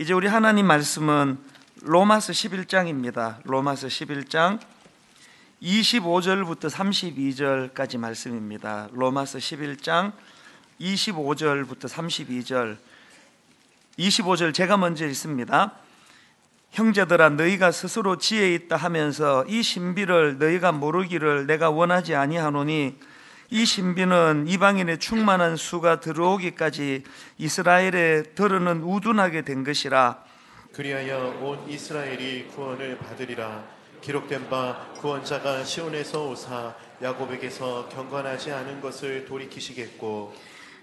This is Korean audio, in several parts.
이제 우리 하나님 말씀은 로마서 11장입니다. 로마서 11장 25절부터 32절까지 말씀입니다. 로마서 11장 25절부터 32절 25절 제가 먼저 읽습니다. 형제들아 너희가 스스로 지혜 있다 하면서 이 신비를 너희가 모르기를 내가 원하지 아니하노니 이 신비는 이방인의 충만한 수가 들어오기까지 이스라엘에 들으는 우둔하게 된 것이라. 그리하여 온 이스라엘이 구원을 받으리라. 기록된 바 구원자가 시온에서 오사 야곱에게서 경건하지 않은 것을 돌이키시겠고.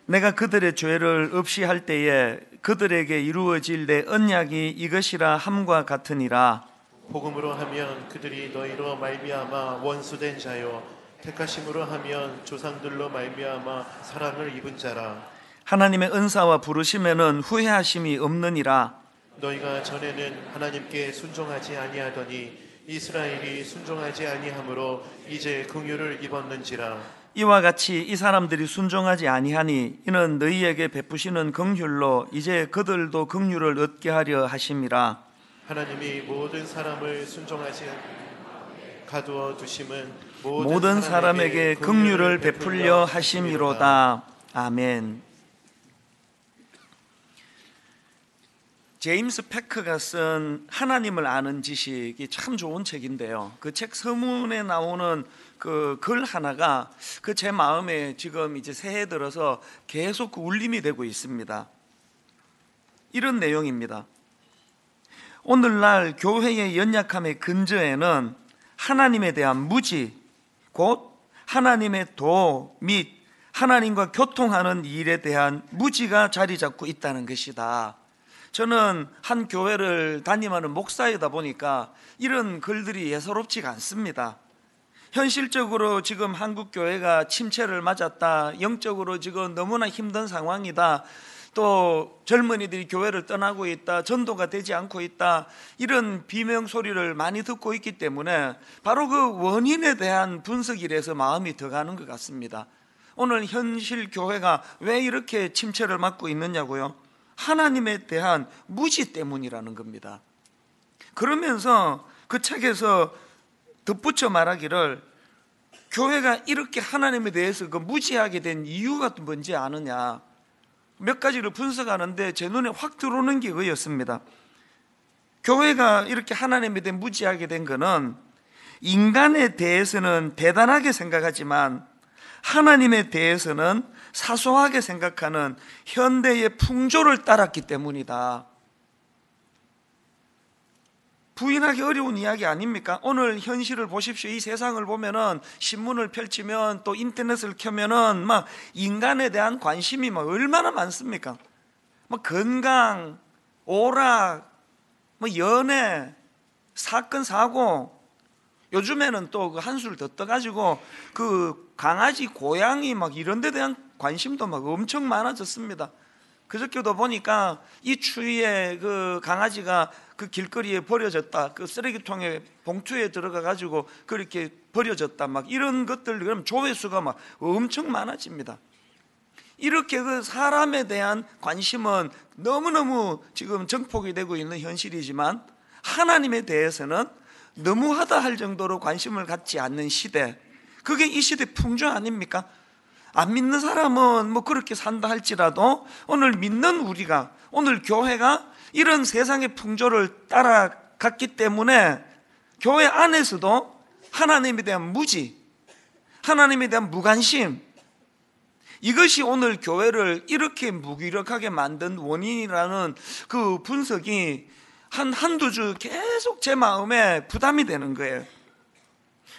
내가 그들의 죄를 없이 할 때에 그들에게 이루어질 내 언약이 이것이라 함과 같으니라. 복음으로 하면 그들이 너희로 말미암아 원수된 자요 택하심으로 하면 조상들로 말미암아 사랑을 입은 자라. 하나님의 은사와 부르심에는 후회하심이 없느니라. 너희가 전에는 하나님께 순종하지 아니하더니 이스라엘이 순종하지 아니하므로 이제 긍휼을 입었는지라. 이와 같이 이 사람들이 순종하지 아니하니 이는 너희에게 베푸시는 긍휼로 이제 그들도 긍휼을 얻게 하려 하심이라. 하나님이 모든 사람을 순종하지 가두어 두심은 모든 사람에게 긍휼을 베풀려 하심이로다 아멘 제임스 페크가 쓴 하나님을 아는 지식이 참 좋은 책인데요. 그 책 서문에 나오는 그 글 하나가 그 제 마음에 지금 이제 새해 들어서 계속 그 울림이 되고 있습니다. 이런 내용입니다. 오늘날 교회의 연약함의 근저에는 하나님에 대한 무지, 곧 하나님의 도 및 하나님과 교통하는 일에 대한 무지가 자리 잡고 있다는 것이다. 저는 한 교회를 다니는 목사이다 보니까 이런 글들이 예사롭지가 않습니다. 현실적으로 지금 한국 교회가 침체를 맞았다. 영적으로 지금 너무나 힘든 상황이다. 또 젊은이들이 교회를 떠나고 있다. 전도가 되지 않고 있다. 이런 비명 소리를 많이 듣고 있기 때문에 바로 그 원인에 대한 분석이라서 마음이 더 가는 것 같습니다. 오늘 현실 교회가 왜 이렇게 침체를 맞고 있느냐고요? 하나님에 대한 무지 때문이라는 겁니다. 그러면서 그 책에서 덧붙여 말하기를 교회가 이렇게 하나님에 대해서 그 무지하게 된 이유가 뭔지 아느냐 몇 가지를 분석하는데 제 눈에 확 들어오는 게 그였습니다. 교회가 이렇게 하나님에 대해 무지하게 된 것은 인간에 대해서는 대단하게 생각하지만 하나님에 대해서는 사소하게 생각하는 현대의 풍조를 따랐기 때문이다. 부인하기 어려운 이야기 아닙니까? 오늘 현실을 보십시오. 이 세상을 보면은 신문을 펼치면 또 인터넷을 켜면은 막 인간에 대한 관심이 막 얼마나 많습니까? 뭐 건강, 오락, 뭐 연애, 사건 사고 요즘에는 또 그 한술 더 떠가지고 그 강아지, 고양이 막 이런 데 대한 관심도 막 엄청 많아졌습니다. 그저께도 보니까 이 추위에 그 강아지가 그 길거리에 버려졌다. 그 쓰레기통에 봉투에 들어가 가지고 그렇게 버려졌다. 막 이런 것들 그럼 조회수가 막 엄청 많아집니다. 이렇게 그 사람에 대한 관심은 너무너무 지금 정폭이 되고 있는 현실이지만 하나님에 대해서는 너무하다 할 정도로 관심을 갖지 않는 시대. 그게 이 시대 풍조 아닙니까? 안 믿는 사람은 뭐 그렇게 산다 할지라도 오늘 믿는 우리가 오늘 교회가 이런 세상의 풍조를 따라갔기 때문에 교회 안에서도 하나님에 대한 무지, 하나님에 대한 무관심, 이것이 오늘 교회를 이렇게 무기력하게 만든 원인이라는 그 분석이 한 한두 주 계속 제 마음에 부담이 되는 거예요.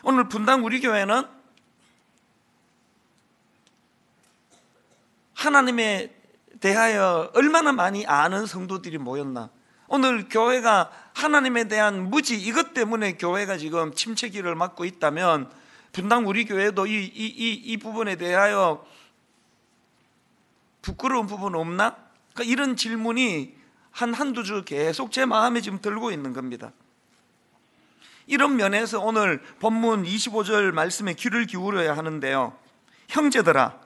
오늘 분당 우리 교회는 하나님에 대하여 얼마나 많이 아는 성도들이 모였나. 오늘 교회가 하나님에 대한 무지 이것 때문에 교회가 지금 침체기를 맞고 있다면 분당 우리 교회도 이, 이, 이, 이 부분에 대하여 부끄러운 부분 없나? 그러니까 이런 질문이 한 한두 주 계속 제 마음에 지금 들고 있는 겁니다. 이런 면에서 오늘 본문 25절 말씀에 귀를 기울여야 하는데요. 형제들아,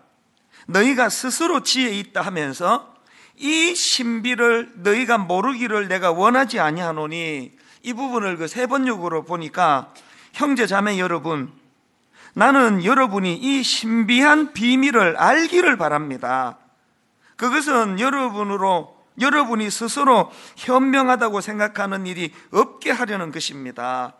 너희가 스스로 지혜 있다 하면서 이 신비를 너희가 모르기를 내가 원하지 아니하노니 이 부분을 그 세 번역으로 보니까 형제 자매 여러분 나는 여러분이 이 신비한 비밀을 알기를 바랍니다. 그것은 여러분으로 여러분이 스스로 현명하다고 생각하는 일이 없게 하려는 것입니다.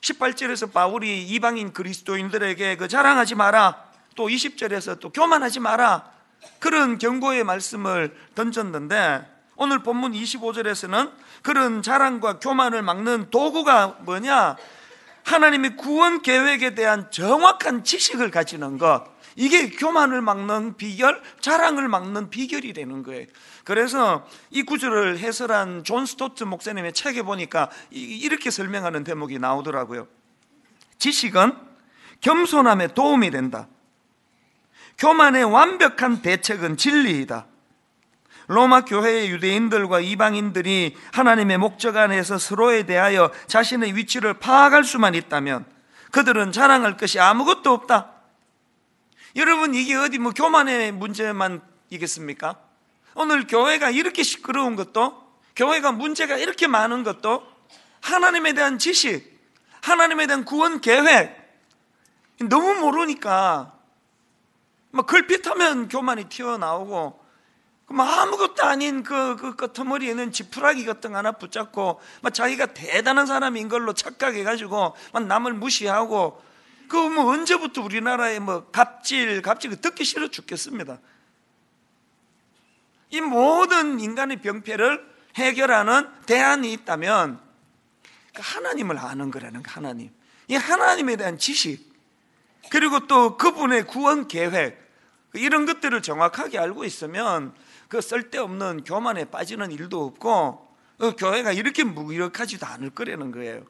18절에서 바울이 이방인 그리스도인들에게 그 자랑하지 마라. 또 20절에서 또 교만하지 마라. 그런 경고의 말씀을 던졌는데 오늘 본문 25절에서는 그런 자랑과 교만을 막는 도구가 뭐냐? 하나님의 구원 계획에 대한 정확한 지식을 가지는 것. 이게 교만을 막는 비결, 자랑을 막는 비결이 되는 거예요. 그래서 이 구절을 해설한 존 스토트 목사님의 책에 보니까 이렇게 설명하는 대목이 나오더라고요. 지식은 겸손함에 도움이 된다. 교만의 완벽한 대책은 진리이다. 로마 교회의 유대인들과 이방인들이 하나님의 목적 안에서 서로에 대하여 자신의 위치를 파악할 수만 있다면 그들은 자랑할 것이 아무것도 없다. 여러분 이게 어디 뭐 교만의 문제만 이겠습니까? 오늘 교회가 이렇게 시끄러운 것도 교회가 문제가 이렇게 많은 것도 하나님에 대한 지식, 하나님에 대한 구원 계획 너무 모르니까 막 걸핏하면 교만이 튀어나오고 뭐 아무것도 아닌 그, 그 끄트머리에는 지푸라기 같은 거 하나 붙잡고 막 자기가 대단한 사람인 걸로 착각해가지고 막 남을 무시하고 그 뭐 언제부터 우리나라에 뭐 갑질, 갑질 듣기 싫어 죽겠습니다. 이 모든 인간의 병폐를 해결하는 대안이 있다면 그 하나님을 아는 거라는 거, 하나님. 이 하나님에 대한 지식, 그리고 또 그분의 구원 계획, 이런 것들을 정확하게 알고 있으면 그 쓸데없는 교만에 빠지는 일도 없고 그 교회가 이렇게 무기력하지도 않을 거라는 거예요.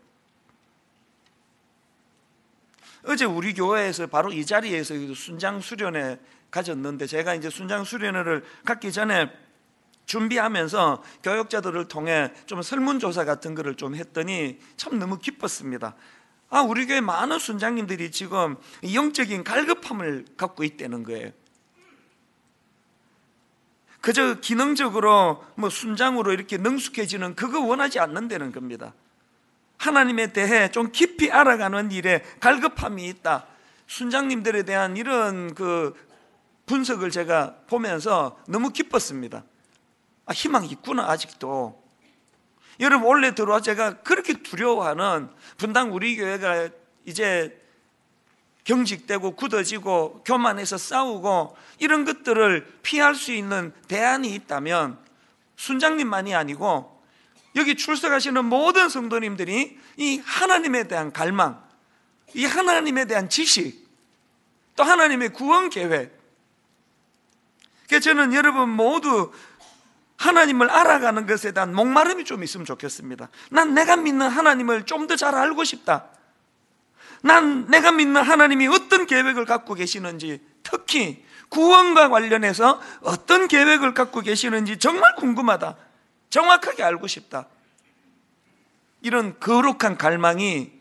어제 우리 교회에서 바로 이 자리에서 순장 수련회 가졌는데 제가 이제 순장 수련회를 갖기 전에 준비하면서 교역자들을 통해 좀 설문조사 같은 거를 좀 했더니 참 너무 기뻤습니다. 아, 우리 교회 많은 순장님들이 지금 영적인 갈급함을 갖고 있다는 거예요. 그저 기능적으로 뭐 순장으로 이렇게 능숙해지는 그거 원하지 않는다는 겁니다. 하나님에 대해 좀 깊이 알아가는 일에 갈급함이 있다. 순장님들에 대한 이런 그 분석을 제가 보면서 너무 기뻤습니다. 아, 희망이 있구나, 아직도. 여러분, 원래 들어와 제가 그렇게 두려워하는 분당 우리 교회가 이제 경직되고 굳어지고 교만해서 싸우고 이런 것들을 피할 수 있는 대안이 있다면 순장님만이 아니고 여기 출석하시는 모든 성도님들이 이 하나님에 대한 갈망, 이 하나님에 대한 지식, 또 하나님의 구원 계획. 저는 여러분 모두 하나님을 알아가는 것에 대한 목마름이 좀 있으면 좋겠습니다. 난 내가 믿는 하나님을 좀 더 잘 알고 싶다. 난 내가 믿는 하나님이 어떤 계획을 갖고 계시는지 특히 구원과 관련해서 어떤 계획을 갖고 계시는지 정말 궁금하다. 정확하게 알고 싶다. 이런 거룩한 갈망이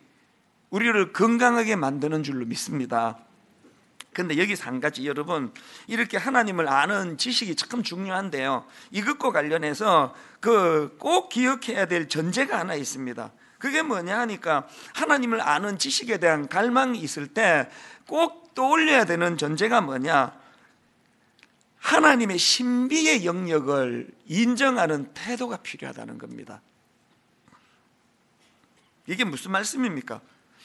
우리를 건강하게 만드는 줄로 믿습니다. 근데 여기서 한 가지 여러분 이렇게 하나님을 아는 지식이 참 중요한데요. 이것과 관련해서 그 꼭 기억해야 될 전제가 하나 있습니다. 그게 뭐냐 하니까 하나님을 아는 지식에 대한 갈망이 있을 때 꼭 떠올려야 되는 전제가 뭐냐? 하나님의 신비의 영역을 인정하는 태도가 필요하다는 겁니다. 이게 무슨 말씀입니까?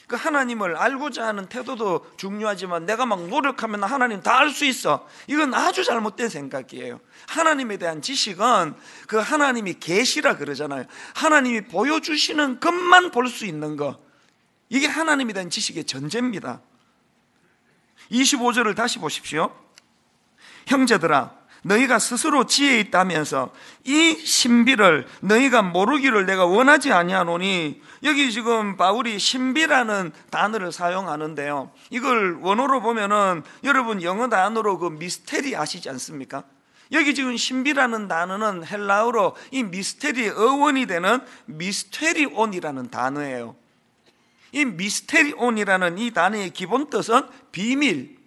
그 하나님을 알고자 하는 태도도 중요하지만 내가 막 노력하면 하나님 다 알 수 있어. 이건 아주 잘못된 생각이에요. 하나님에 대한 지식은 그 하나님이 계시라 그러잖아요. 하나님이 보여주시는 것만 볼 수 있는 것. 이게 하나님에 대한 지식의 전제입니다. 25절을 다시 보십시오. 형제들아, 너희가 스스로 지혜 있다면서 이 신비를 너희가 모르기를 내가 원하지 아니하노니 여기 지금 바울이 신비라는 단어를 사용하는데요. 이걸 원어로 보면은 여러분 영어 단어로 그 미스테리 아시지 않습니까? 여기 지금 신비라는 단어는 헬라어로 이 미스테리의 어원이 되는 미스테리온이라는 단어예요. 이 미스테리온이라는 이 단어의 기본 뜻은 비밀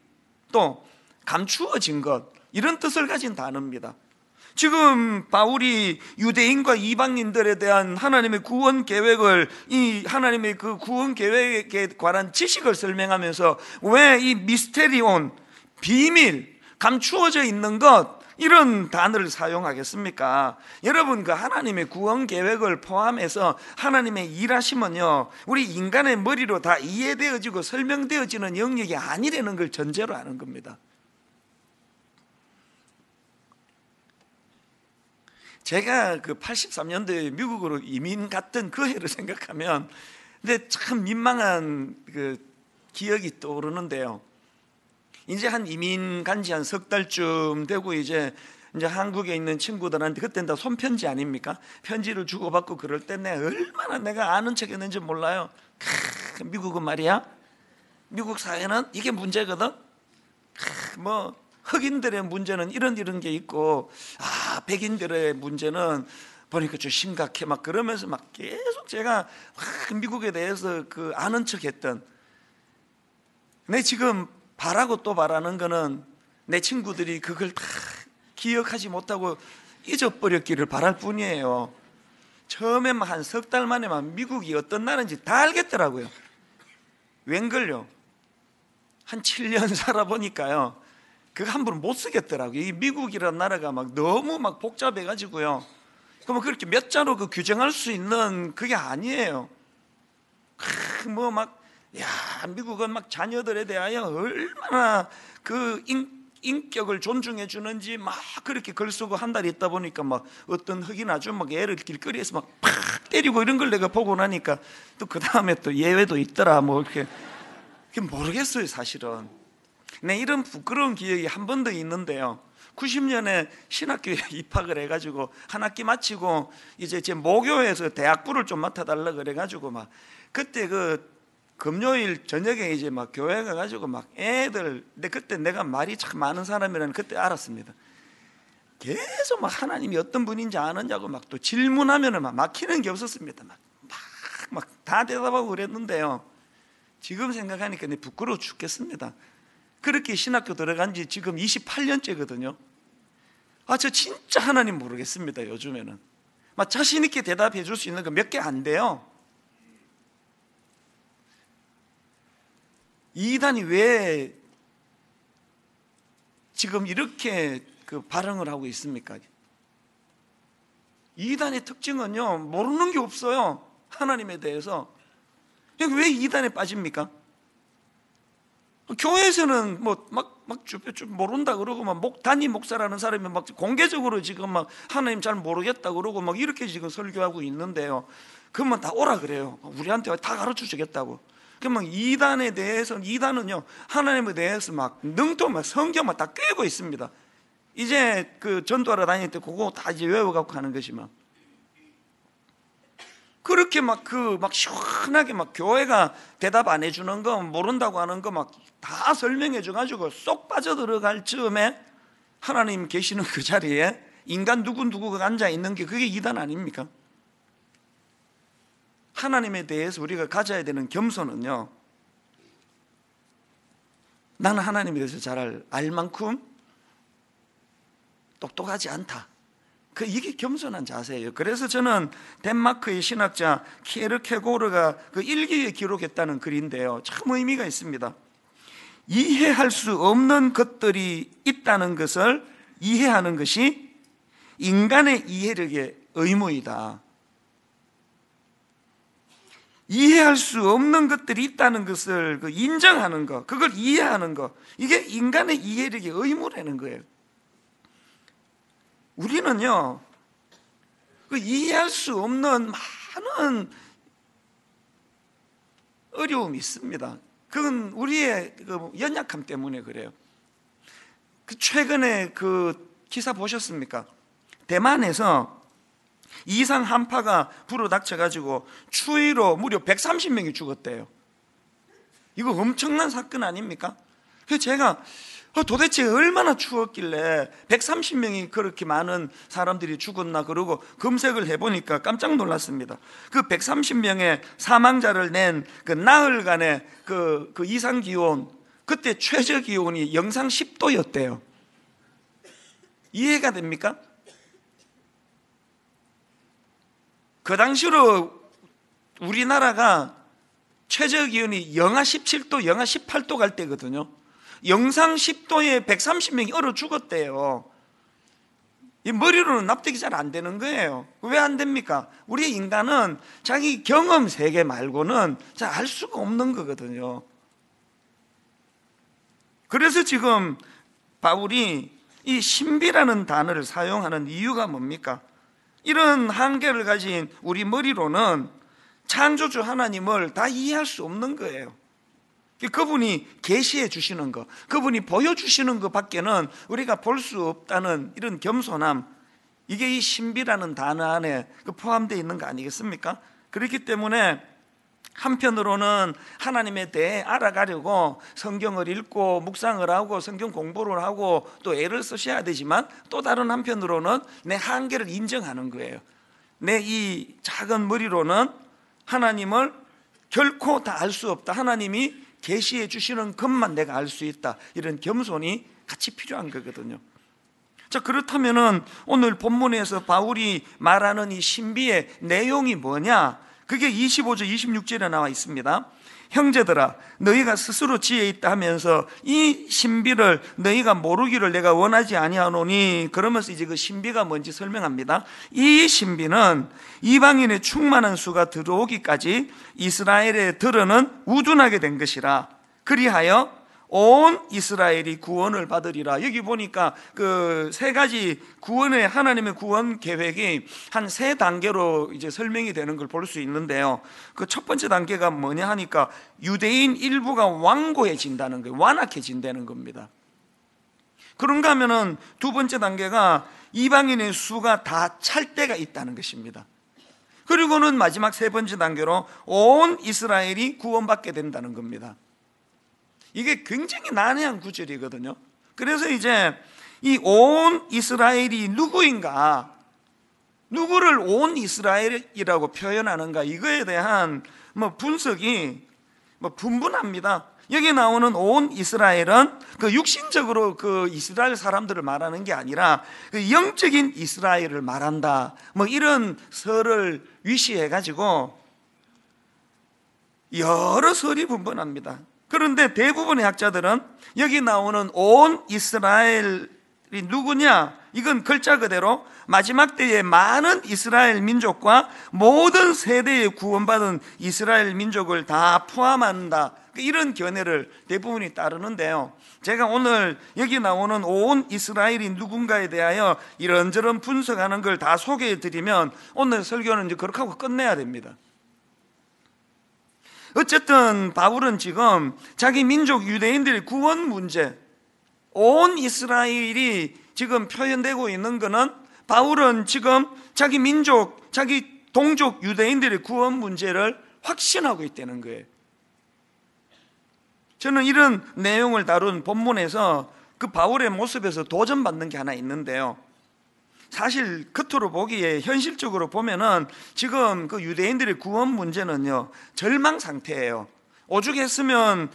또 감추어진 것 이런 뜻을 가진 단어입니다. 지금 바울이 유대인과 이방인들에 대한 하나님의 구원 계획을 이 하나님의 그 구원 계획에 관한 지식을 설명하면서 왜 이 미스테리온 비밀 감추어져 있는 것 이런 단어를 사용하겠습니까? 여러분 그 하나님의 구원 계획을 포함해서 하나님의 일하심은요 우리 인간의 머리로 다 이해되어지고 설명되어지는 영역이 아니라는 걸 전제로 하는 겁니다. 제가 그 83년도에 미국으로 이민 갔던 그 해를 생각하면 근데 참 민망한 그 기억이 떠오르는데요. 이제 한 이민 간 지 한 석 달쯤 되고 이제 이제 한국에 있는 친구들한테 그때는 다 손편지 아닙니까? 편지를 주고받고 그럴 때 내가 얼마나 내가 아는 척했는지 몰라요. 크, 미국은 말이야. 미국 사회는 이게 문제거든. 크, 뭐 흑인들의 문제는 이런 이런 게 있고 아 백인들의 문제는 보니까 좀 심각해 막 그러면서 막 계속 제가 막 미국에 대해서 그 아는 척했던 내 지금 바라고 또 바라는 거는 내 친구들이 그걸 다 기억하지 못하고 잊어버렸기를 바랄 뿐이에요. 처음에 한석 달 만에만 미국이 어떤 나라인지 다 알겠더라고요. 웬걸요? 한 7년 살아보니까요. 그거 함부로 못 쓰겠더라고요. 이 미국이라는 나라가 막 너무 막 복잡해가지고요. 그러면 그렇게 몇 자로 그 규정할 수 있는 그게 아니에요. 뭐 막, 야, 미국은 막 자녀들에 대하여 얼마나 그 인, 인격을 존중해 주는지 막 그렇게 글 쓰고 한 달 있다 보니까 막 어떤 흑인 아줌 막 애를 길거리에서 막 팍 때리고 이런 걸 내가 보고 나니까 또 그 다음에 또 예외도 있더라 뭐 이렇게 모르겠어요 사실은. 네, 이런 부끄러운 기억이 한번더 있는데요. 90년에 신학교에 입학을 해가지고 한 학기 마치고 이제 제 모교에서 대학부를 좀 맡아달라 그래가지고 막 그때 그 금요일 저녁에 이제 막 교회 가가지고 막 애들 근데 그때 내가 말이 참 많은 사람이라는 그때 알았습니다. 계속 막 하나님이 어떤 분인지 아느냐고 막 또 질문하면은 막 막히는 게 없었습니다. 막 막 다 대답하고 그랬는데요. 지금 생각하니까 내 부끄러워 죽겠습니다. 그렇게 신학교 들어간 지 지금 28년째거든요. 아, 저 진짜 하나님 모르겠습니다, 요즘에는. 막 자신있게 대답해 줄 수 있는 거 몇 개 안 돼요. 이단이 왜 지금 이렇게 그 발언을 하고 있습니까? 이단의 특징은요, 모르는 게 없어요. 하나님에 대해서. 왜 이단에 빠집니까? 교회에서는 뭐막 모른다 그러고 막 목 단임 목사라는 사람이 막 공개적으로 지금 막 하나님 잘 모르겠다 그러고 막 이렇게 지금 설교하고 있는데요. 그러면 다 오라 그래요. 우리한테 다 가르쳐 주겠다고. 그러면 이단에 대해서는 이단은요 하나님에 대해서 막 능통 막 성경만 다 꿰고 있습니다. 이제 그 전도하러 다닐 때 그거 다 이제 외워갖고 하는 것이만. 그렇게 막 그 막 시원하게 막 교회가 대답 안 해주는 거 모른다고 하는 거 막 다 설명해 줘가지고 쏙 빠져 들어갈 즈음에 하나님 계시는 그 자리에 인간 누구 누구가 앉아 있는 게 그게 이단 아닙니까? 하나님에 대해서 우리가 가져야 되는 겸손은요. 나는 하나님에 대해서 잘 알 만큼 똑똑하지 않다. 그 이게 겸손한 자세예요. 그래서 저는 덴마크의 신학자 키에르케고르가 그 일기에 기록했다는 글인데요. 참 의미가 있습니다. 이해할 수 없는 것들이 있다는 것을 이해하는 것이 인간의 이해력의 의무이다. 이해할 수 없는 것들이 있다는 것을 그 인정하는 것, 그걸 이해하는 것, 이게 인간의 이해력의 의무라는 거예요. 우리는요, 그 이해할 수 없는 많은 어려움이 있습니다. 그건 우리의 그 연약함 때문에 그래요. 그 최근에 그 기사 보셨습니까? 대만에서 이상 한파가 불어닥쳐가지고 추위로 무려 130명이 죽었대요. 이거 엄청난 사건 아닙니까? 그래서 제가 어, 어, 도대체 얼마나 추웠길래 130명이 그렇게 많은 사람들이 죽었나 그러고 검색을 해보니까 깜짝 놀랐습니다. 그 130명의 사망자를 낸 그 나흘간의 그, 그 이상 기온 그때 최저 기온이 영상 10도였대요. 이해가 됩니까? 그 당시로 우리나라가 최저 기온이 영하 17도, 영하 18도 갈 때거든요. 영상 10도에 130명이 얼어 죽었대요. 이 머리로는 납득이 잘 안 되는 거예요. 왜 안 됩니까? 우리 인간은 자기 경험 세계 말고는 잘 알 수가 없는 거거든요. 그래서 지금 바울이 이 신비라는 단어를 사용하는 이유가 뭡니까? 이런 한계를 가진 우리 머리로는 창조주 하나님을 다 이해할 수 없는 거예요. 그분이 계시해 주시는 것, 그분이 보여주시는 것밖에는 우리가 볼 수 없다는 이런 겸손함, 이게 이 신비라는 단어 안에 그 포함되어 있는 거 아니겠습니까? 그렇기 때문에 한편으로는 하나님에 대해 알아가려고 성경을 읽고 묵상을 하고 성경 공부를 하고 또 애를 쓰셔야 되지만 또 다른 한편으로는 내 한계를 인정하는 거예요. 내 이 작은 머리로는 하나님을 결코 다 알 수 없다. 하나님이 계시해 주시는 것만 내가 알 수 있다. 이런 겸손이 같이 필요한 거거든요. 자, 그렇다면은 오늘 본문에서 바울이 말하는 이 신비의 내용이 뭐냐? 그게 25절, 26절에 나와 있습니다. 형제들아, 너희가 스스로 지혜 있다 하면서 이 신비를 너희가 모르기를 내가 원하지 아니하노니 그러면서 이제 그 신비가 뭔지 설명합니다. 이 신비는 이방인의 충만한 수가 들어오기까지 이스라엘에 들어는 우둔하게 된 것이라. 그리하여 온 이스라엘이 구원을 받으리라. 여기 보니까 그 세 가지 구원의 하나님의 구원 계획이 한 세 단계로 이제 설명이 되는 걸 볼 수 있는데요. 그 첫 번째 단계가 뭐냐 하니까 유대인 일부가 완고해진다는 거예요. 완악해진다는 겁니다. 그런가 하면은 두 번째 단계가 이방인의 수가 다 찰 때가 있다는 것입니다. 그리고는 마지막 세 번째 단계로 온 이스라엘이 구원받게 된다는 겁니다. 이게 굉장히 난해한 구절이거든요. 그래서 이제 이 온 이스라엘이 누구인가, 누구를 온 이스라엘이라고 표현하는가, 이거에 대한 뭐 분석이 뭐 분분합니다. 여기 나오는 온 이스라엘은 그 육신적으로 그 이스라엘 사람들을 말하는 게 아니라 그 영적인 이스라엘을 말한다. 뭐 이런 설을 위시해 가지고 여러 설이 분분합니다. 그런데 대부분의 학자들은 여기 나오는 온 이스라엘이 누구냐? 이건 글자 그대로 마지막 때에 많은 이스라엘 민족과 모든 세대에 구원받은 이스라엘 민족을 다 포함한다. 이런 견해를 대부분이 따르는데요. 제가 오늘 여기 나오는 온 이스라엘이 누군가에 대하여 이런저런 분석하는 걸 다 소개해 드리면 오늘 설교는 이제 그렇게 하고 끝내야 됩니다. 어쨌든 바울은 지금 자기 민족 유대인들의 구원 문제, 온 이스라엘이 지금 표현되고 있는 것은 바울은 지금 자기 민족, 자기 동족 유대인들의 구원 문제를 확신하고 있다는 거예요. 저는 이런 내용을 다룬 본문에서 그 바울의 모습에서 도전받는 게 하나 있는데요. 사실 겉으로 보기에 현실적으로 보면은 지금 그 유대인들의 구원 문제는요 절망 상태예요. 오죽했으면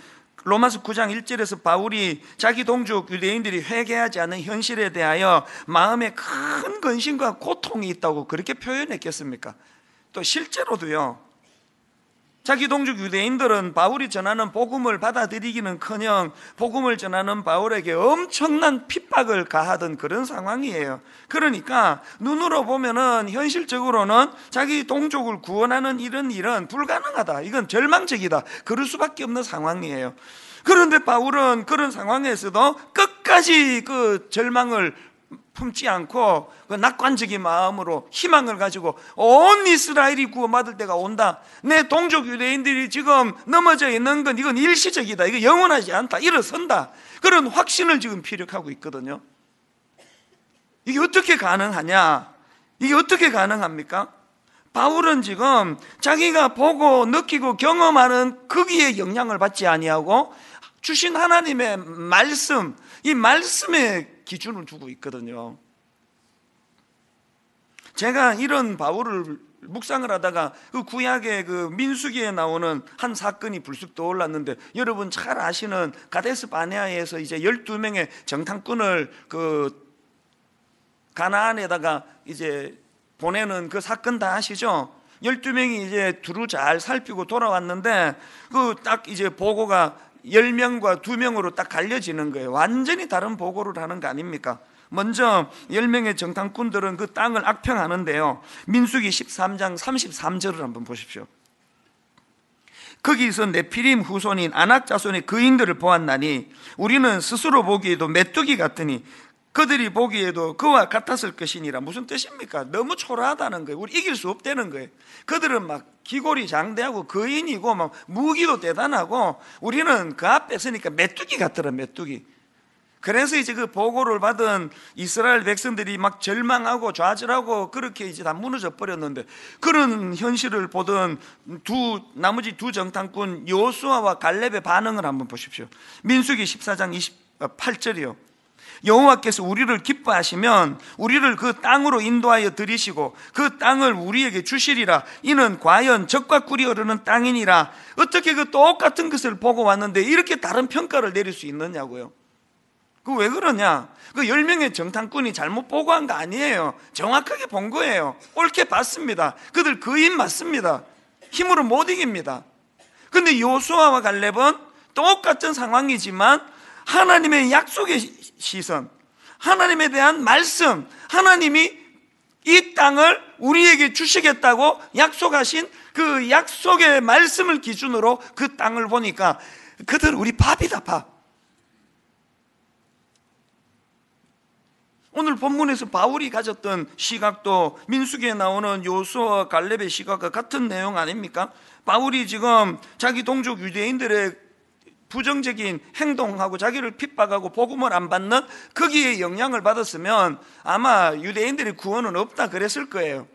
로마서 9장 1절에서 바울이 자기 동족 유대인들이 회개하지 않은 현실에 대하여 마음에 큰 근심과 고통이 있다고 그렇게 표현했겠습니까? 또 실제로도요. 자기 동족 유대인들은 바울이 전하는 복음을 받아들이기는커녕 복음을 전하는 바울에게 엄청난 핍박을 가하던 그런 상황이에요. 그러니까 눈으로 보면은 현실적으로는 자기 동족을 구원하는 이런 일은 불가능하다. 이건 절망적이다. 그럴 수밖에 없는 상황이에요. 그런데 바울은 그런 상황에서도 끝까지 그 절망을 품지 않고 그 낙관적인 마음으로 희망을 가지고 온 이스라엘이 구원받을 때가 온다. 내 동족 유대인들이 지금 넘어져 있는 건 이건 일시적이다. 이거 영원하지 않다. 일어선다. 그런 확신을 지금 피력하고 있거든요. 이게 어떻게 가능하냐? 이게 어떻게 가능합니까? 바울은 지금 자기가 보고 느끼고 경험하는 거기에 영향을 받지 아니하고 주신 하나님의 말씀, 이 말씀에 기준을 두고 있거든요. 제가 이런 바울을 묵상을 하다가 그 구약의 그 민수기에 나오는 한 사건이 불쑥 떠올랐는데 여러분 잘 아시는 가데스 바네아에서 이제 12명의 정탐꾼을 그 가나안에다가 이제 보내는 그 사건 다 아시죠? 12명이 이제 두루 잘 살피고 돌아왔는데 그 딱 이제 보고가 10명과 2명으로 딱 갈려지는 거예요. 완전히 다른 보고를 하는 거 아닙니까? 먼저 10명의 정탐꾼들은 그 땅을 악평하는데요. 민수기 13장 33절을 한번 보십시오. 거기서 네피림 후손인 아낙 자손의 그인들을 보았나니 우리는 스스로 보기에도 메뚜기 같으니 그들이 보기에도 그와 같았을 것이니라 무슨 뜻입니까? 너무 초라하다는 거예요. 우리 이길 수 없다는 거예요. 그들은 막 기골이 장대하고 거인이고 막 무기도 대단하고 우리는 그 앞에 서니까 메뚜기 같더라 메뚜기. 그래서 이제 그 보고를 받은 이스라엘 백성들이 막 절망하고 좌절하고 그렇게 이제 다 무너져 버렸는데 그런 현실을 보던 두 나머지 두 정탐꾼 요수아와 갈렙의 반응을 한번 보십시오. 민수기 14장 28절이요. 여호와께서 우리를 기뻐하시면 우리를 그 땅으로 인도하여 들이시고 그 땅을 우리에게 주시리라. 이는 과연 적과 꿀이 흐르는 땅이니라. 어떻게 그 똑같은 것을 보고 왔는데 이렇게 다른 평가를 내릴 수 있느냐고요? 그 왜 그러냐? 그 10명의 정탐꾼이 잘못 보고한 거 아니에요. 정확하게 본 거예요. 옳게 봤습니다. 그들 그인 맞습니다. 힘으로 못 이깁니다. 근데 요수아와 갈렙은 똑같은 상황이지만 하나님의 약속의 시선, 하나님에 대한 말씀, 하나님이 이 땅을 우리에게 주시겠다고 약속하신 그 약속의 말씀을 기준으로 그 땅을 보니까 그들 우리 밥이다 밥. 오늘 본문에서 바울이 가졌던 시각도 민수기에 나오는 요수와 갈렙의 시각과 같은 내용 아닙니까? 바울이 지금 자기 동족 유대인들의 부정적인 행동하고 자기를 핍박하고 복음을 안 받는 거기에 영향을 받았으면 아마 유대인들의 구원은 없다 그랬을 거예요.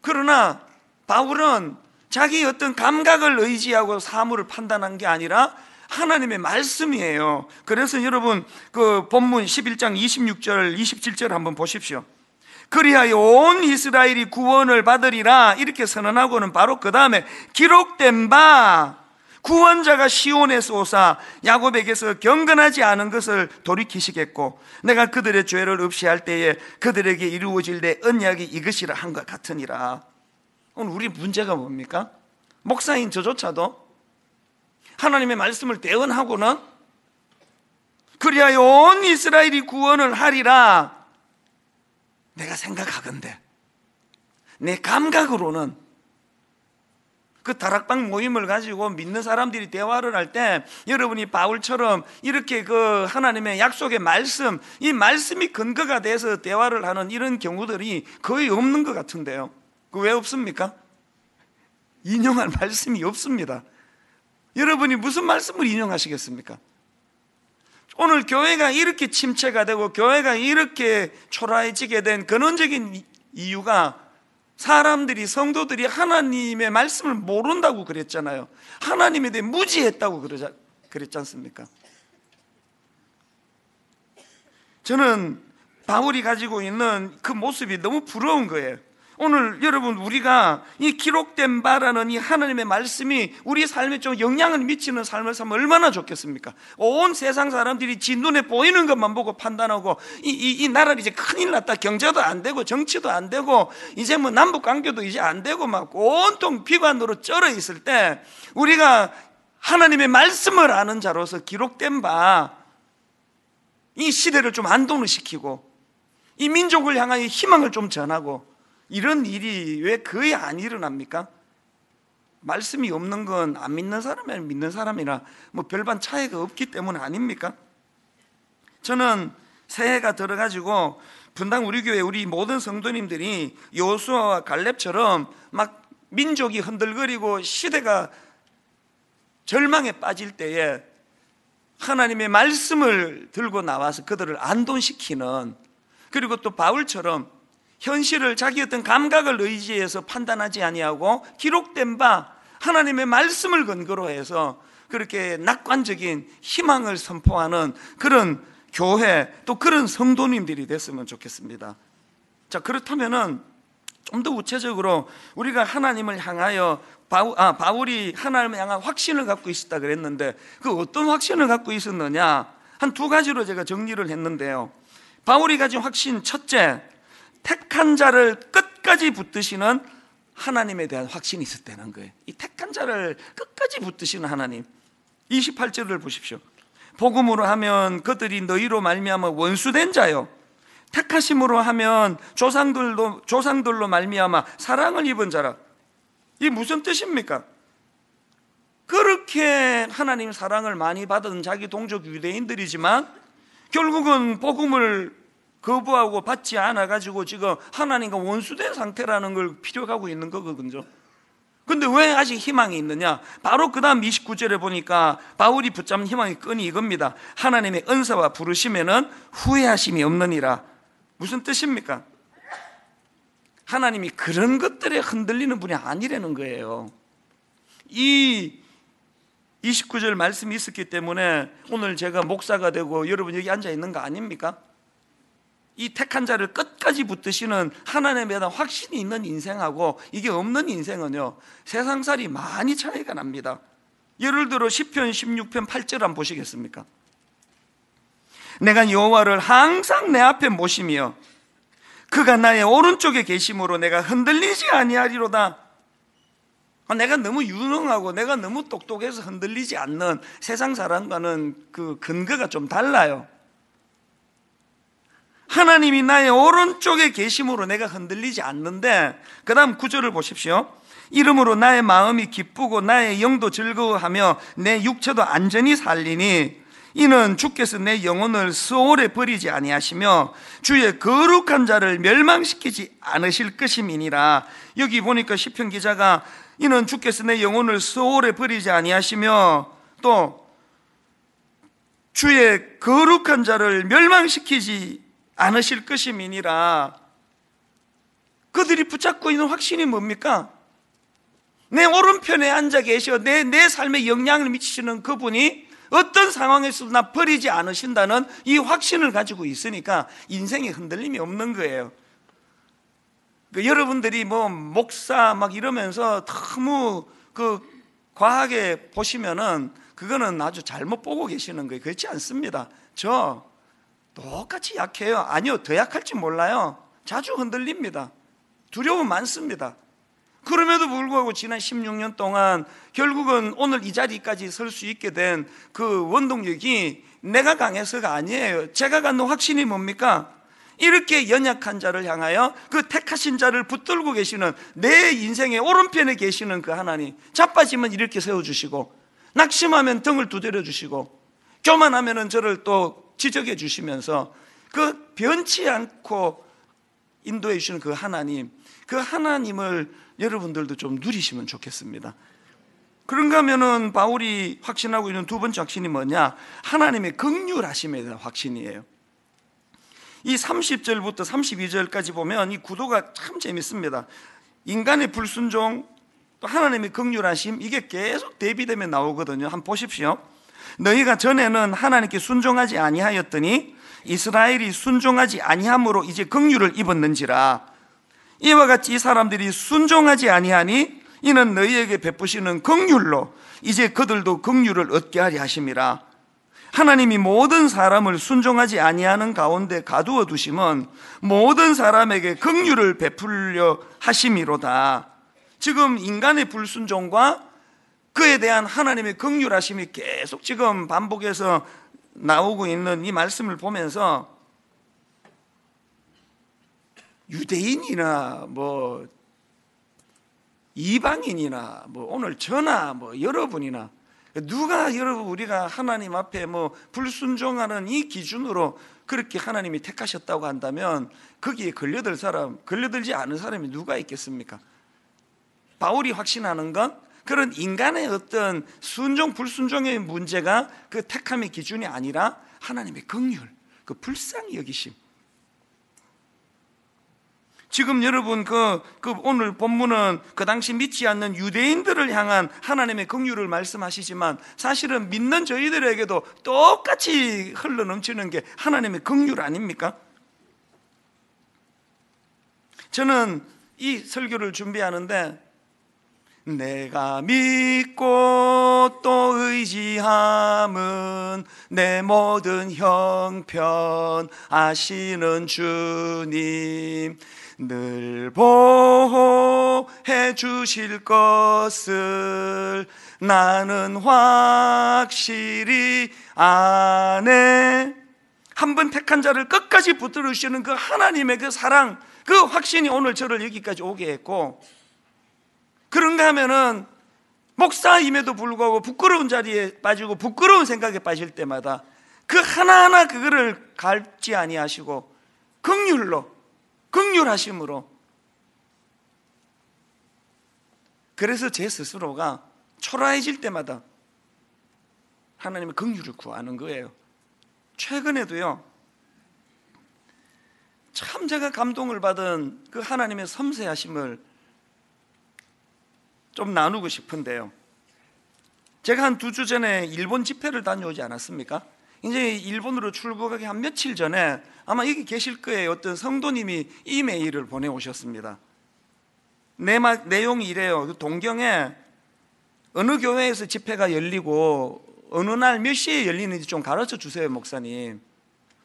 그러나 바울은 자기 어떤 감각을 의지하고 사물을 판단한 게 아니라 하나님의 말씀이에요. 그래서 여러분 그 본문 11장 26절 27절 한번 보십시오. 그리하여 온 이스라엘이 구원을 받으리라 이렇게 선언하고는 바로 그 다음에 기록된 바 구원자가 시온에서 오사 야곱에게서 경건하지 않은 것을 돌이키시겠고 내가 그들의 죄를 없이 할 때에 그들에게 이루어질 내 언약이 이것이라 한 것 같으니라 오늘 우리 문제가 뭡니까? 목사인 저조차도 하나님의 말씀을 대언하고는 그리하여 온 이스라엘이 구원을 하리라 내가 생각하건대 내 감각으로는 그 다락방 모임을 가지고 믿는 사람들이 대화를 할 때 여러분이 바울처럼 이렇게 그 하나님의 약속의 말씀, 이 말씀이 근거가 돼서 대화를 하는 이런 경우들이 거의 없는 것 같은데요. 그 왜 없습니까? 인용할 말씀이 없습니다. 여러분이 무슨 말씀을 인용하시겠습니까? 오늘 교회가 이렇게 침체가 되고 교회가 이렇게 초라해지게 된 근원적인 이유가 사람들이 성도들이 하나님의 말씀을 모른다고 그랬잖아요. 하나님에 대해 무지했다고 그러자 그랬지 않습니까? 저는 바울이 가지고 있는 그 모습이 너무 부러운 거예요. 오늘 여러분 우리가 이 기록된 바라는 이 하나님의 말씀이 우리 삶에 좀 영향을 미치는 삶을 살면 얼마나 좋겠습니까? 온 세상 사람들이 지 눈에 보이는 것만 보고 판단하고 이, 이, 이 나라를 이제 큰일 났다. 경제도 안 되고 정치도 안 되고 이제 뭐 남북 관계도 이제 안 되고 막 온통 비관으로 쩔어 있을 때 우리가 하나님의 말씀을 아는 자로서 기록된 바 이 시대를 좀 안동을 시키고 이 민족을 향하여 희망을 좀 전하고 이런 일이 왜 거의 안 일어납니까? 말씀이 없는 건 안 믿는 사람이나 믿는 사람이나 뭐 별반 차이가 없기 때문 아닙니까? 저는 새해가 들어가지고 분당 우리 교회 우리 모든 성도님들이 요수아와 갈렙처럼 막 민족이 흔들거리고 시대가 절망에 빠질 때에 하나님의 말씀을 들고 나와서 그들을 안돈시키는 그리고 또 바울처럼 현실을 자기 어떤 감각을 의지해서 판단하지 아니하고 기록된 바 하나님의 말씀을 근거로 해서 그렇게 낙관적인 희망을 선포하는 그런 교회 또 그런 성도님들이 됐으면 좋겠습니다. 자 그렇다면은 좀 더 구체적으로 우리가 하나님을 향하여 바울, 아, 바울이 하나님을 향한 확신을 갖고 있었다 그랬는데 그 어떤 확신을 갖고 있었느냐 한 두 가지로 제가 정리를 했는데요. 바울이 가진 확신 첫째 택한 자를 끝까지 붙드시는 하나님에 대한 확신이 있었다는 거예요. 이 택한 자를 끝까지 붙드시는 하나님. 28절을 보십시오. 복음으로 하면 그들이 너희로 말미암아 원수된 자요. 택하심으로 하면 조상들도 조상들로 말미암아 사랑을 입은 자라. 이 무슨 뜻입니까? 그렇게 하나님 사랑을 많이 받은 자기 동족 유대인들이지만 결국은 복음을 거부하고 받지 않아 가지고 지금 하나님과 원수된 상태라는 걸 필요하고 있는 거거든요. 근데 왜 아직 희망이 있느냐? 바로 그 다음 29절에 보니까 바울이 붙잡는 희망의 끈이 이겁니다. 하나님의 은사와 부르심에는 후회하심이 없느니라. 무슨 뜻입니까? 하나님이 그런 것들에 흔들리는 분이 아니라는 거예요. 이 29절 말씀이 있었기 때문에 오늘 제가 목사가 되고 여러분 여기 앉아 있는 거 아닙니까? 이 택한 자를 끝까지 붙드시는 하나님에 대한 확신이 있는 인생하고 이게 없는 인생은요 세상살이 많이 차이가 납니다. 예를 들어 10편 16편 8절 한번 보시겠습니까? 내가 여호와를 항상 내 앞에 모시며 그가 나의 오른쪽에 계심으로 내가 흔들리지 아니하리로다. 아, 내가 너무 유능하고 내가 너무 똑똑해서 흔들리지 않는 세상 사람과는 그 근거가 좀 달라요 하나님이 나의 오른쪽에 계심으로 내가 흔들리지 않는데 그 다음 구절을 보십시오. 이름으로 나의 마음이 기쁘고 나의 영도 즐거워하며 내 육체도 안전히 살리니 이는 주께서 내 영혼을 수월에 버리지 아니하시며 주의 거룩한 자를 멸망시키지 않으실 것임이니라. 여기 보니까 시편 기자가 이는 주께서 내 영혼을 수월에 버리지 아니하시며 또 주의 거룩한 자를 멸망시키지 않으실 것임이니라. 그들이 붙잡고 있는 확신이 뭡니까? 내 오른편에 앉아 계셔 내, 내 삶에 영향을 미치시는 그분이 어떤 상황에서도 나 버리지 않으신다는 이 확신을 가지고 있으니까 인생에 흔들림이 없는 거예요. 그 여러분들이 뭐 목사 막 이러면서 너무 그 과하게 보시면은 그거는 아주 잘못 보고 계시는 거예요. 그렇지 않습니다. 저 똑같이 약해요. 아니요, 더 약할지 몰라요. 자주 흔들립니다. 두려움 많습니다. 그럼에도 불구하고 지난 16년 동안 결국은 오늘 이 자리까지 설 수 있게 된 그 원동력이 내가 강해서가 아니에요. 제가 갖는 확신이 뭡니까? 이렇게 연약한 자를 향하여 그 택하신 자를 붙들고 계시는 내 인생의 오른편에 계시는 그 하나님. 자빠지면 이렇게 세워주시고, 낙심하면 등을 두드려 주시고, 교만하면 저를 또 지적해 주시면서 그 변치 않고 인도해 주시는 그 하나님, 그 하나님을 여러분들도 좀 누리시면 좋겠습니다. 그런가 하면은 바울이 확신하고 있는 두 번째 확신이 뭐냐? 하나님의 극률하심에 대한 확신이에요. 이 30절부터 32절까지 보면 이 구도가 참 재밌습니다. 인간의 불순종, 또 하나님의 극률하심, 이게 계속 대비되며 나오거든요. 한번 보십시오. 너희가 전에는 하나님께 순종하지 아니하였더니 이스라엘이 순종하지 아니함으로 이제 긍휼을 입었는지라. 이와 같이 이 사람들이 순종하지 아니하니 이는 너희에게 베푸시는 긍휼로 이제 그들도 긍휼을 얻게 하리 하심이라. 하나님이 모든 사람을 순종하지 아니하는 가운데 가두어 두심은 모든 사람에게 긍휼을 베풀려 하심이로다. 지금 인간의 불순종과 그에 대한 하나님의 긍휼하심이 계속 지금 반복해서 나오고 있는 이 말씀을 보면서 유대인이나 뭐 이방인이나 뭐 오늘 저나 뭐 여러분이나 누가 여러분 우리가 하나님 앞에 뭐 불순종하는 이 기준으로 그렇게 하나님이 택하셨다고 한다면 거기에 걸려들 사람, 걸려들지 않은 사람이 누가 있겠습니까? 바울이 확신하는 건 그런 인간의 어떤 순종 불순종의 문제가 그 택함의 기준이 아니라 하나님의 긍휼, 그 불쌍히 여기심. 지금 여러분 그, 그 오늘 본문은 그 당시 믿지 않는 유대인들을 향한 하나님의 긍휼을 말씀하시지만 사실은 믿는 저희들에게도 똑같이 흘러 넘치는 게 하나님의 긍휼 아닙니까? 저는 이 설교를 준비하는데 내가 믿고 또 의지함은 내 모든 형편 아시는 주님 늘 보호해 주실 것을 나는 확실히 아네. 한 번 택한 자를 끝까지 붙들어 주시는 그 하나님의 그 사랑, 그 확신이 오늘 저를 여기까지 오게 했고, 그런가 하면은 목사임에도 불구하고 부끄러운 자리에 빠지고 부끄러운 생각에 빠질 때마다 그 하나하나 그거를 갈지 아니하시고 극률로 극률하심으로 그래서 제 스스로가 초라해질 때마다 하나님의 긍휼을 구하는 거예요. 최근에도요. 참 제가 감동을 받은 그 하나님의 섬세하심을 좀 나누고 싶은데요. 제가 한 두 주 전에 일본 집회를 다녀오지 않았습니까? 이제 일본으로 출국하기 한 며칠 전에 아마 여기 계실 거예요. 어떤 성도님이 이메일을 보내오셨습니다. 내 마, 내용이 이래요. 그 동경에 어느 교회에서 집회가 열리고 어느 날 몇 시에 열리는지 좀 가르쳐 주세요, 목사님.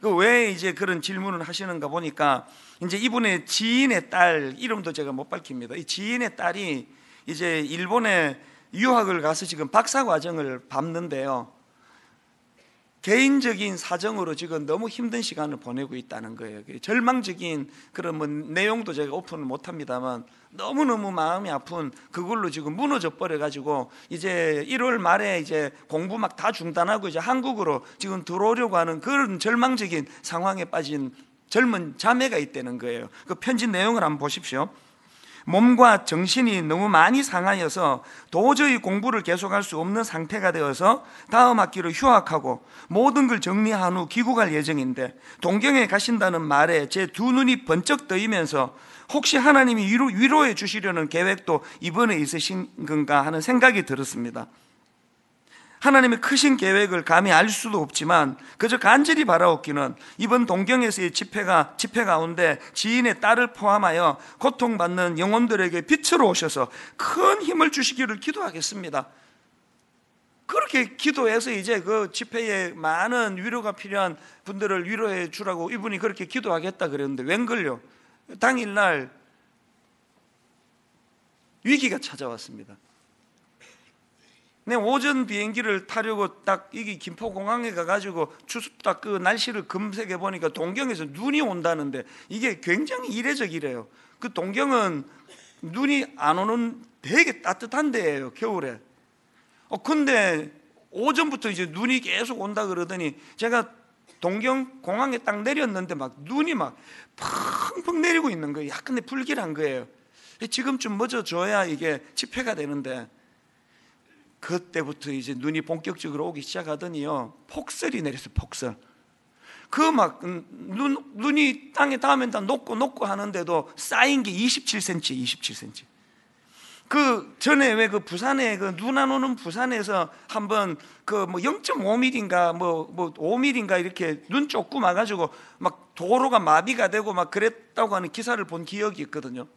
그왜 이제 그런 질문을 하시는가 보니까 이제 이분의 지인의 딸 이름도 제가 못 밝힙니다. 이 지인의 딸이 이제 일본에 유학을 가서 지금 박사 과정을 밟는데요. 개인적인 사정으로 지금 너무 힘든 시간을 보내고 있다는 거예요. 절망적인 그런 뭐 내용도 제가 오픈을 못 합니다만 너무너무 마음이 아픈 그걸로 지금 무너져 버려 가지고 이제 1월 말에 이제 공부 막 다 중단하고 이제 한국으로 지금 들어오려고 하는 그런 절망적인 상황에 빠진 젊은 자매가 있다는 거예요. 그 편지 내용을 한번 보십시오. 몸과 정신이 너무 많이 상하여서 도저히 공부를 계속할 수 없는 상태가 되어서 다음 학기로 휴학하고 모든 걸 정리한 후 귀국할 예정인데 동경에 가신다는 말에 제 두 눈이 번쩍 뜨이면서 혹시 하나님이 위로, 위로해 주시려는 계획도 이번에 있으신 건가 하는 생각이 들었습니다. 하나님의 크신 계획을 감히 알 수도 없지만 그저 간절히 바라옵기는 이번 동경에서의 집회가 집회 가운데 지인의 딸을 포함하여 고통받는 영혼들에게 빛으로 오셔서 큰 힘을 주시기를 기도하겠습니다. 그렇게 기도해서 이제 그 집회에 많은 위로가 필요한 분들을 위로해 주라고 이분이 그렇게 기도하겠다 그랬는데 웬걸요? 당일날 위기가 찾아왔습니다. 내 오전 비행기를 타려고 딱 여기 김포공항에 가가지고 주소 딱그 날씨를 검색해 보니까 동경에서 눈이 온다는데 이게 굉장히 이례적이래요. 그 동경은 눈이 안 오는 되게 따뜻한 데예요 겨울에. 어 근데 오전부터 이제 눈이 계속 온다 그러더니 제가 동경 공항에 딱 내렸는데 막 눈이 막 펑펑 내리고 있는 거예요. 약간 불길한 거예요. 지금쯤 멎어 줘야 이게 집회가 되는데 그때부터 이제 눈이 본격적으로 오기 시작하더니요 폭설이 내렸어요 폭설. 그 막 눈, 눈이 땅에 닿으면 다 녹고 녹고 하는데도 쌓인 게 27cm 27cm 그 전에 왜 그 부산에 그 눈 안 오는 부산에서 한번 그 뭐 0.5mm인가 뭐, 뭐 5mm인가 이렇게 눈 조금 와가지고 막 도로가 마비가 되고 막 그랬다고 하는 기사를 본 기억이 있거든요.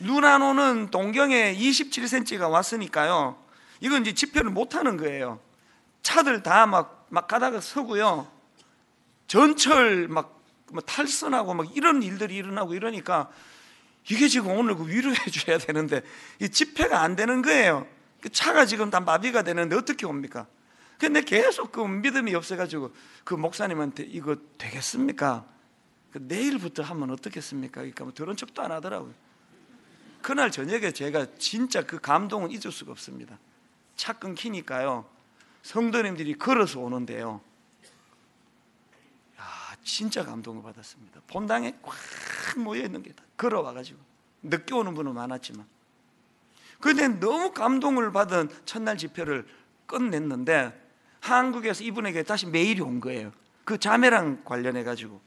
눈 안 오는 동경에 27cm가 왔으니까요 이건 이제 집회를 못 하는 거예요. 차들 다 막 막 가다가 서고요. 전철 막, 막 탈선하고 막 이런 일들이 일어나고 이러니까 이게 지금 오늘 그 위로해 줘야 되는데 이 집회가 안 되는 거예요. 그 차가 지금 다 마비가 되는데 어떻게 옵니까? 근데 계속 그 믿음이 없어가지고 그 목사님한테 이거 되겠습니까? 그 내일부터 하면 어떻겠습니까? 그러니까 뭐 들은 척도 안 하더라고요. 그날 저녁에 제가 진짜 그 감동은 잊을 수가 없습니다. 차 끊기니까요. 성도님들이 걸어서 오는데요. 야, 진짜 감동을 받았습니다. 본당에 꽉 모여 있는 게 다 걸어와 가지고 늦게 오는 분은 많았지만 그런데 너무 감동을 받은 첫날 집회를 끝냈는데 한국에서 이분에게 다시 메일이 온 거예요. 그 자매랑 관련해 가지고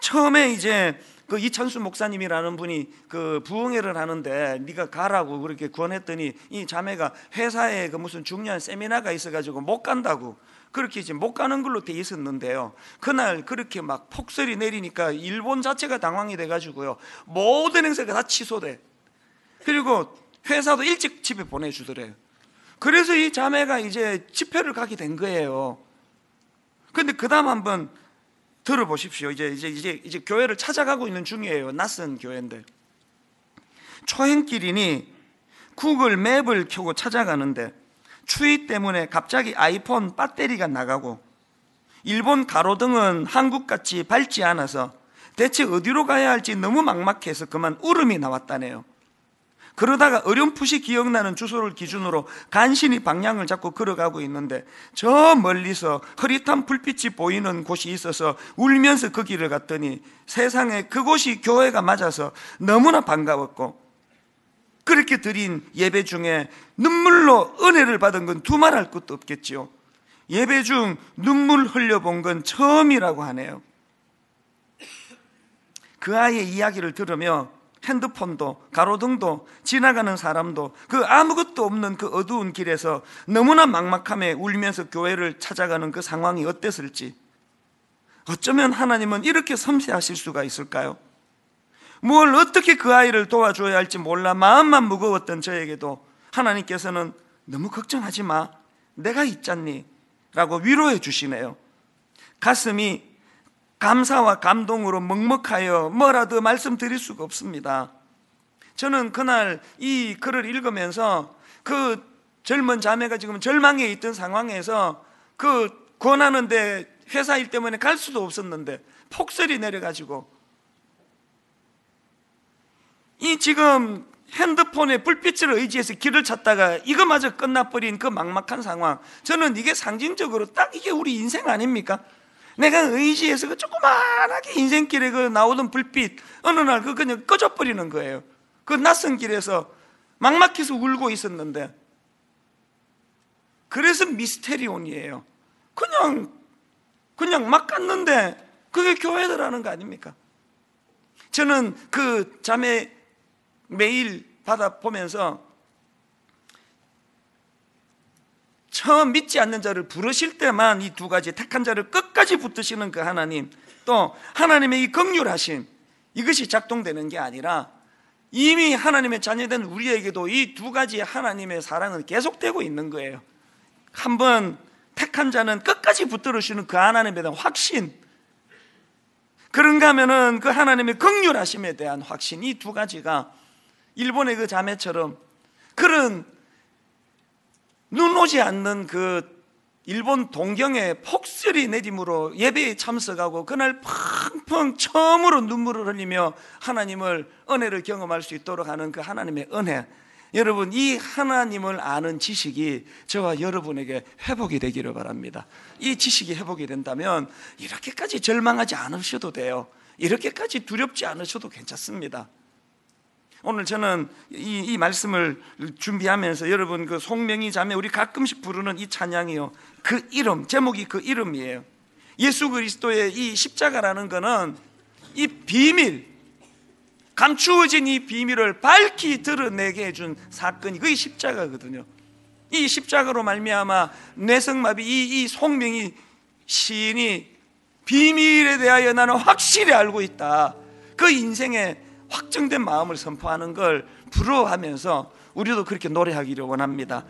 처음에 이제 그 이찬수 목사님이라는 분이 그 부흥회를 하는데 네가 가라고 그렇게 구원했더니 이 자매가 회사에 그 무슨 중요한 세미나가 있어가지고 못 간다고 그렇게 이제 못 가는 걸로 돼 있었는데요. 그날 그렇게 막 폭설이 내리니까 일본 자체가 당황이 돼가지고요. 모든 행사가 다 취소돼. 그리고 회사도 일찍 집에 보내주더래요. 그래서 이 자매가 이제 집회를 가게 된 거예요. 근데 그 다음 한번 들어보십시오. 이제 이제 이제 이제 교회를 찾아가고 있는 중이에요. 낯선 교회인데 초행길이니 구글 맵을 켜고 찾아가는데 추위 때문에 갑자기 아이폰 배터리가 나가고 일본 가로등은 한국같이 밝지 않아서 대체 어디로 가야 할지 너무 막막해서 그만 울음이 나왔다네요. 그러다가 어렴풋이 기억나는 주소를 기준으로 간신히 방향을 잡고 걸어가고 있는데 저 멀리서 흐릿한 불빛이 보이는 곳이 있어서 울면서 그 길을 갔더니 세상에 그곳이 교회가 맞아서 너무나 반가웠고 그렇게 드린 예배 중에 눈물로 은혜를 받은 건 두말할 것도 없겠지요. 예배 중 눈물 흘려본 건 처음이라고 하네요. 그 아이의 이야기를 들으며 핸드폰도 가로등도 지나가는 사람도 그 아무것도 없는 그 어두운 길에서 너무나 막막함에 울면서 교회를 찾아가는 그 상황이 어땠을지 어쩌면 하나님은 이렇게 섬세하실 수가 있을까요? 뭘 어떻게 그 아이를 도와줘야 할지 몰라 마음만 무거웠던 저에게도 하나님께서는 너무 걱정하지 마. 내가 있잖니. 라고 위로해 주시네요. 가슴이 감사와 감동으로 먹먹하여 뭐라도 말씀드릴 수가 없습니다. 저는 그날 이 글을 읽으면서 그 젊은 자매가 지금 절망에 있던 상황에서 그 권하는데 회사 일 때문에 갈 수도 없었는데 폭설이 내려가지고 이 지금 핸드폰에 불빛을 의지해서 길을 찾다가 이거마저 끝나버린 그 막막한 상황 저는 이게 상징적으로 딱 이게 우리 인생 아닙니까? 내가 의지해서 그 조그만하게 인생길에 그 나오던 불빛 어느 날 그 그냥 꺼져버리는 거예요. 그 낯선 길에서 막막해서 울고 있었는데. 그래서 미스테리온이에요. 그냥 그냥 막 갔는데 그게 교회더라는 거 아닙니까? 저는 그 자매 매일 받아 보면서 처음 믿지 않는 자를 부르실 때만 이 두 가지 택한 자를 끝까지 붙드시는 그 하나님 또 하나님의 이 극률하심 이것이 작동되는 게 아니라 이미 하나님의 자녀된 우리에게도 이 두 가지 하나님의 사랑은 계속되고 있는 거예요. 한번 택한 자는 끝까지 붙들으시는 그 하나님에 대한 확신. 그런가 하면은 그 하나님의 극률하심에 대한 확신. 이 두 가지가 일본의 그 자매처럼 그런 눈 오지 않는 그 일본 동경에 폭설이 내림으로 예배에 참석하고 그날 펑펑 처음으로 눈물을 흘리며 하나님을 은혜를 경험할 수 있도록 하는 그 하나님의 은혜. 여러분 이 하나님을 아는 지식이 저와 여러분에게 회복이 되기를 바랍니다. 이 지식이 회복이 된다면 이렇게까지 절망하지 않으셔도 돼요. 이렇게까지 두렵지 않으셔도 괜찮습니다 오늘 저는 이, 이, 말씀을 준비하면서 여러분 그 송명이 자매 우리 가끔씩 부르는 이 찬양이요. 그 이름 제목이 그 이름이에요. 예수 그리스도의 이 십자가라는 것은 이 비밀 감추어진 이 비밀을 밝히 드러내게 해준 사건이 그게 십자가거든요. 이 십자가로 말미암아 뇌성마비 이, 이 송명이 시인이 비밀에 대하여 나는 확실히 알고 있다. 그 인생의 확정된 마음을 선포하는 걸 부러워하면서 우리도 그렇게 노래하기를 원합니다.